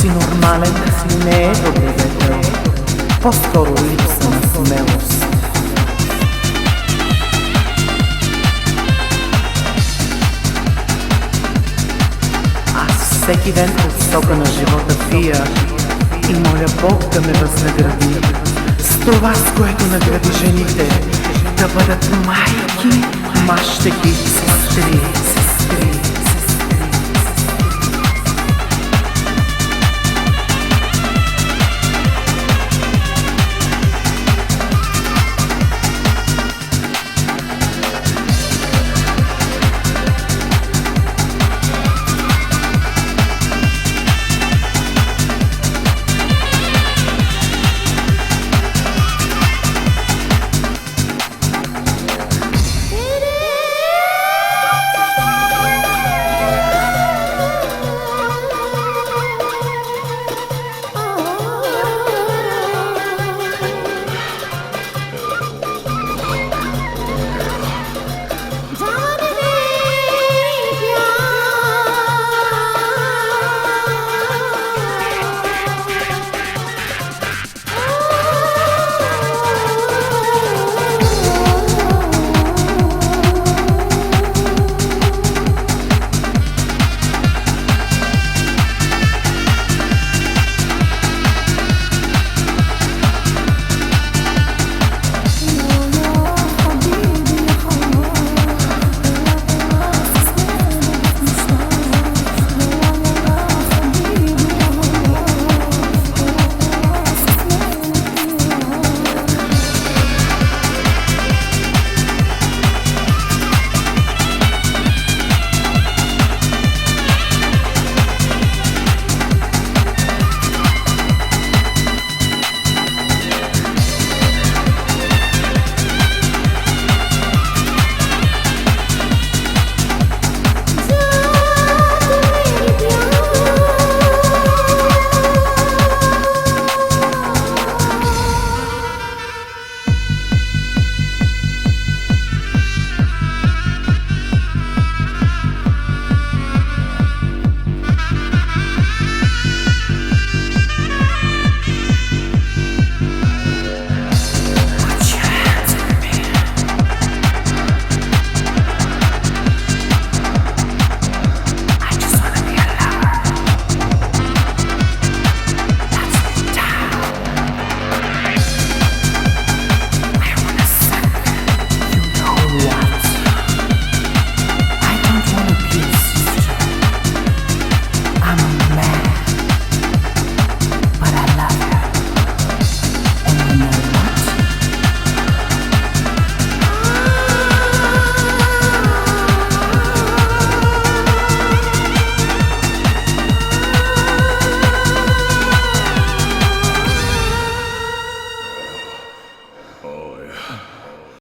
си нормален не е добродетел, по-скоро липса на смелост. Аз всеки ден от сока на живота пия и моля Бог да ме възнагради с това, с което награди жените, да бъдат майки, мащеки, сестри, сестри.